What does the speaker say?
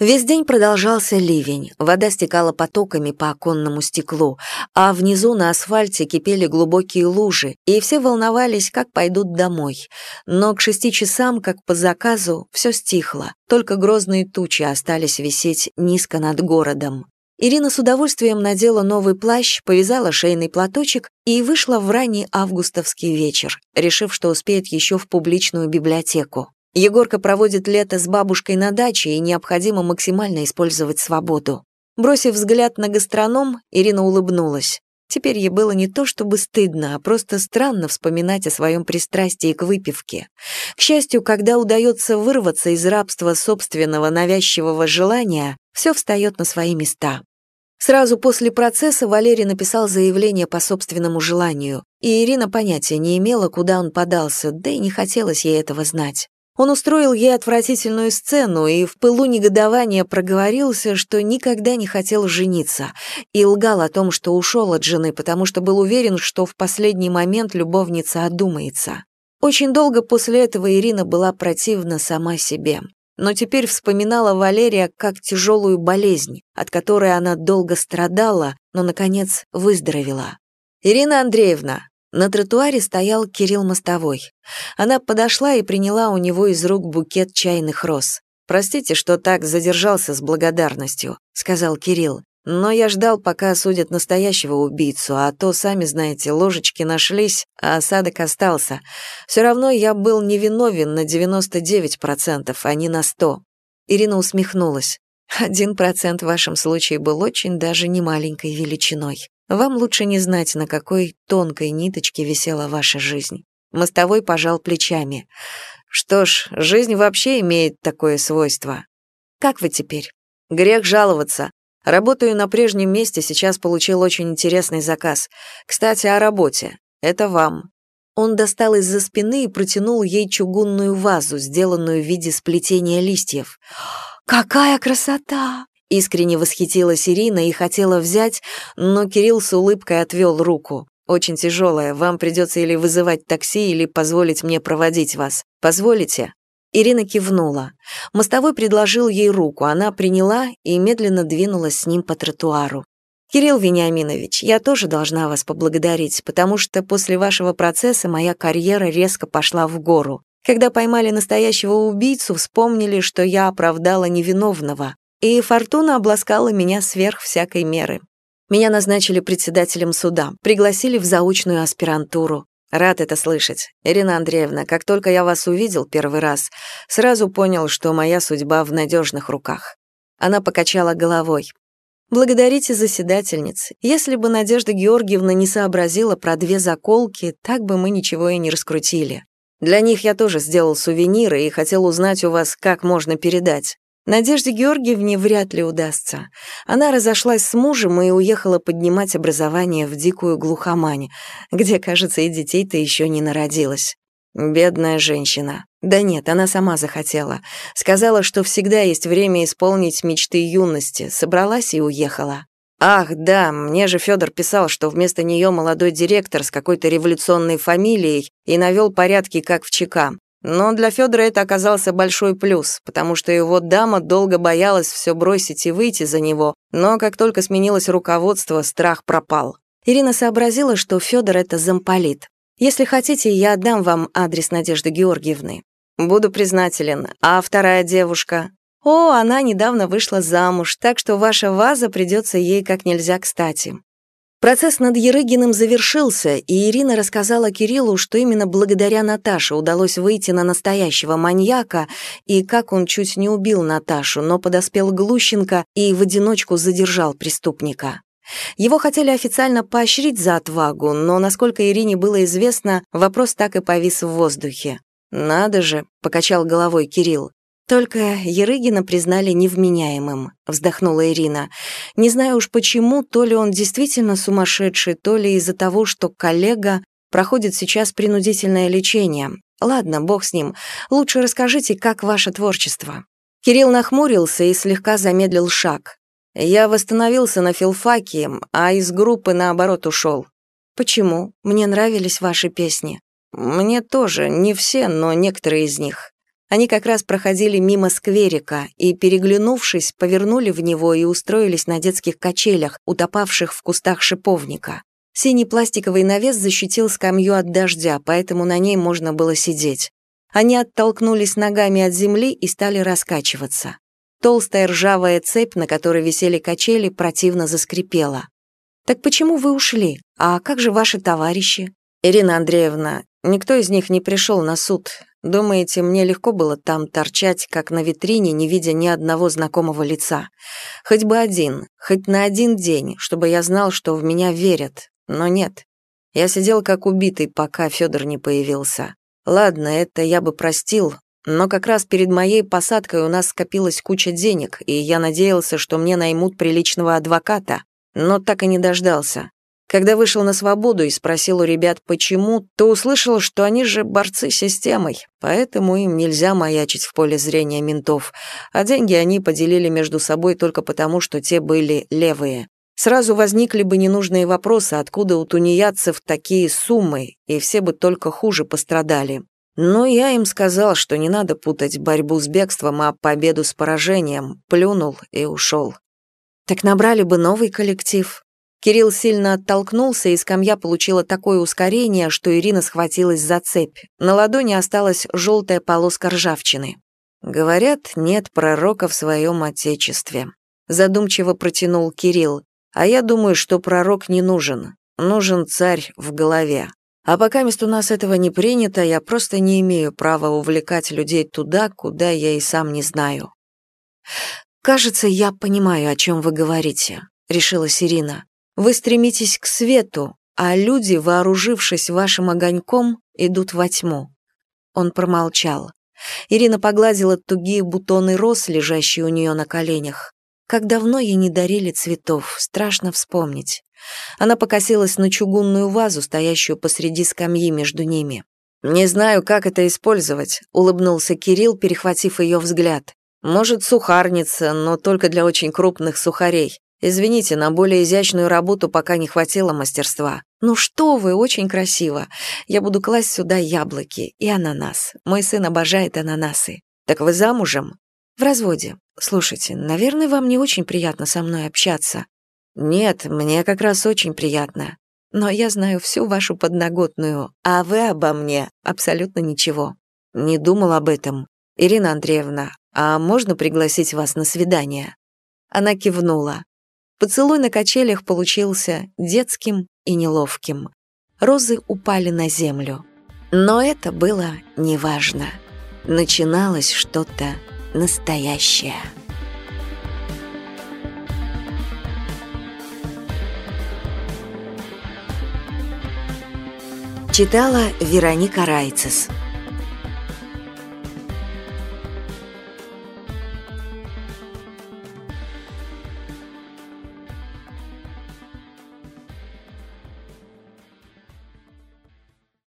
Весь день продолжался ливень, вода стекала потоками по оконному стеклу, а внизу на асфальте кипели глубокие лужи, и все волновались, как пойдут домой. Но к шести часам, как по заказу, все стихло, только грозные тучи остались висеть низко над городом. Ирина с удовольствием надела новый плащ, повязала шейный платочек и вышла в ранний августовский вечер, решив, что успеет еще в публичную библиотеку. Егорка проводит лето с бабушкой на даче, и необходимо максимально использовать свободу. Бросив взгляд на гастроном, Ирина улыбнулась. Теперь ей было не то чтобы стыдно, а просто странно вспоминать о своем пристрастии к выпивке. К счастью, когда удается вырваться из рабства собственного навязчивого желания, все встает на свои места. Сразу после процесса Валерий написал заявление по собственному желанию, и Ирина понятия не имела, куда он подался, да и не хотелось ей этого знать. Он устроил ей отвратительную сцену и в пылу негодования проговорился, что никогда не хотел жениться, и лгал о том, что ушел от жены, потому что был уверен, что в последний момент любовница одумается. Очень долго после этого Ирина была противна сама себе. Но теперь вспоминала Валерия как тяжелую болезнь, от которой она долго страдала, но, наконец, выздоровела. «Ирина Андреевна, на тротуаре стоял Кирилл Мостовой. Она подошла и приняла у него из рук букет чайных роз. «Простите, что так задержался с благодарностью», — сказал Кирилл. «Но я ждал, пока осудят настоящего убийцу, а то, сами знаете, ложечки нашлись, а осадок остался. Все равно я был невиновен на 99%, а не на 100%. Ирина усмехнулась. «Один процент в вашем случае был очень даже немаленькой величиной». Вам лучше не знать, на какой тонкой ниточке висела ваша жизнь. Мостовой пожал плечами. Что ж, жизнь вообще имеет такое свойство. Как вы теперь? Грех жаловаться. Работаю на прежнем месте, сейчас получил очень интересный заказ. Кстати, о работе. Это вам. Он достал из-за спины и протянул ей чугунную вазу, сделанную в виде сплетения листьев. «Какая красота!» Искренне восхитилась Ирина и хотела взять, но Кирилл с улыбкой отвел руку. «Очень тяжелая, вам придется или вызывать такси, или позволить мне проводить вас. Позволите?» Ирина кивнула. Мостовой предложил ей руку, она приняла и медленно двинулась с ним по тротуару. «Кирилл Вениаминович, я тоже должна вас поблагодарить, потому что после вашего процесса моя карьера резко пошла в гору. Когда поймали настоящего убийцу, вспомнили, что я оправдала невиновного и фортуна обласкала меня сверх всякой меры. Меня назначили председателем суда, пригласили в заочную аспирантуру. Рад это слышать. Ирина Андреевна, как только я вас увидел первый раз, сразу понял, что моя судьба в надежных руках. Она покачала головой. Благодарите заседательниц. Если бы Надежда Георгиевна не сообразила про две заколки, так бы мы ничего и не раскрутили. Для них я тоже сделал сувениры и хотел узнать у вас, как можно передать. Надежде Георгиевне вряд ли удастся. Она разошлась с мужем и уехала поднимать образование в дикую глухомань, где, кажется, и детей-то еще не народилось. Бедная женщина. Да нет, она сама захотела. Сказала, что всегда есть время исполнить мечты юности, собралась и уехала. Ах, да, мне же Федор писал, что вместо нее молодой директор с какой-то революционной фамилией и навел порядки, как в ЧК. Но для Федора это оказался большой плюс, потому что его дама долго боялась все бросить и выйти за него, но как только сменилось руководство, страх пропал. Ирина сообразила, что Федор это замполит. «Если хотите, я отдам вам адрес Надежды Георгиевны. Буду признателен. А вторая девушка?» «О, она недавно вышла замуж, так что ваша ваза придется ей как нельзя кстати. Процесс над Ерыгиным завершился, и Ирина рассказала Кириллу, что именно благодаря Наташе удалось выйти на настоящего маньяка, и как он чуть не убил Наташу, но подоспел Глущенко и в одиночку задержал преступника. Его хотели официально поощрить за отвагу, но, насколько Ирине было известно, вопрос так и повис в воздухе. «Надо же», — покачал головой Кирилл, только Ерыгина признали невменяемым, вздохнула Ирина. Не знаю уж почему, то ли он действительно сумасшедший, то ли из-за того, что коллега проходит сейчас принудительное лечение. Ладно, бог с ним. Лучше расскажите, как ваше творчество. Кирилл нахмурился и слегка замедлил шаг. Я восстановился на филфаке, а из группы наоборот ушел. Почему? Мне нравились ваши песни. Мне тоже, не все, но некоторые из них. Они как раз проходили мимо скверика и, переглянувшись, повернули в него и устроились на детских качелях, утопавших в кустах шиповника. Синий пластиковый навес защитил скамью от дождя, поэтому на ней можно было сидеть. Они оттолкнулись ногами от земли и стали раскачиваться. Толстая ржавая цепь, на которой висели качели, противно заскрипела. «Так почему вы ушли? А как же ваши товарищи?» «Ирина Андреевна, никто из них не пришел на суд. Думаете, мне легко было там торчать, как на витрине, не видя ни одного знакомого лица? Хоть бы один, хоть на один день, чтобы я знал, что в меня верят. Но нет. Я сидел как убитый, пока Федор не появился. Ладно, это я бы простил, но как раз перед моей посадкой у нас скопилась куча денег, и я надеялся, что мне наймут приличного адвоката, но так и не дождался. Когда вышел на свободу и спросил у ребят, почему, то услышал, что они же борцы с системой, поэтому им нельзя маячить в поле зрения ментов, а деньги они поделили между собой только потому, что те были левые. Сразу возникли бы ненужные вопросы, откуда у тунеядцев такие суммы, и все бы только хуже пострадали. Но я им сказал, что не надо путать борьбу с бегством, а победу с поражением, плюнул и ушел. Так набрали бы новый коллектив, Кирилл сильно оттолкнулся, и скамья получила такое ускорение, что Ирина схватилась за цепь. На ладони осталась желтая полоска ржавчины. «Говорят, нет пророка в своем отечестве», — задумчиво протянул Кирилл. «А я думаю, что пророк не нужен. Нужен царь в голове. А пока мест у нас этого не принято, я просто не имею права увлекать людей туда, куда я и сам не знаю». «Кажется, я понимаю, о чем вы говорите», — решила Сирина. Вы стремитесь к свету, а люди, вооружившись вашим огоньком, идут во тьму». Он промолчал. Ирина погладила тугие бутоны роз, лежащие у нее на коленях. Как давно ей не дарили цветов, страшно вспомнить. Она покосилась на чугунную вазу, стоящую посреди скамьи между ними. «Не знаю, как это использовать», — улыбнулся Кирилл, перехватив ее взгляд. «Может, сухарница, но только для очень крупных сухарей. Извините, на более изящную работу пока не хватило мастерства. Ну что вы, очень красиво. Я буду класть сюда яблоки и ананас. Мой сын обожает ананасы. Так вы замужем? В разводе. Слушайте, наверное, вам не очень приятно со мной общаться. Нет, мне как раз очень приятно. Но я знаю всю вашу подноготную, а вы обо мне абсолютно ничего. Не думал об этом. Ирина Андреевна, а можно пригласить вас на свидание? Она кивнула. Поцелуй на качелях получился детским и неловким. Розы упали на землю. Но это было неважно. Начиналось что-то настоящее. Читала Вероника Райцес.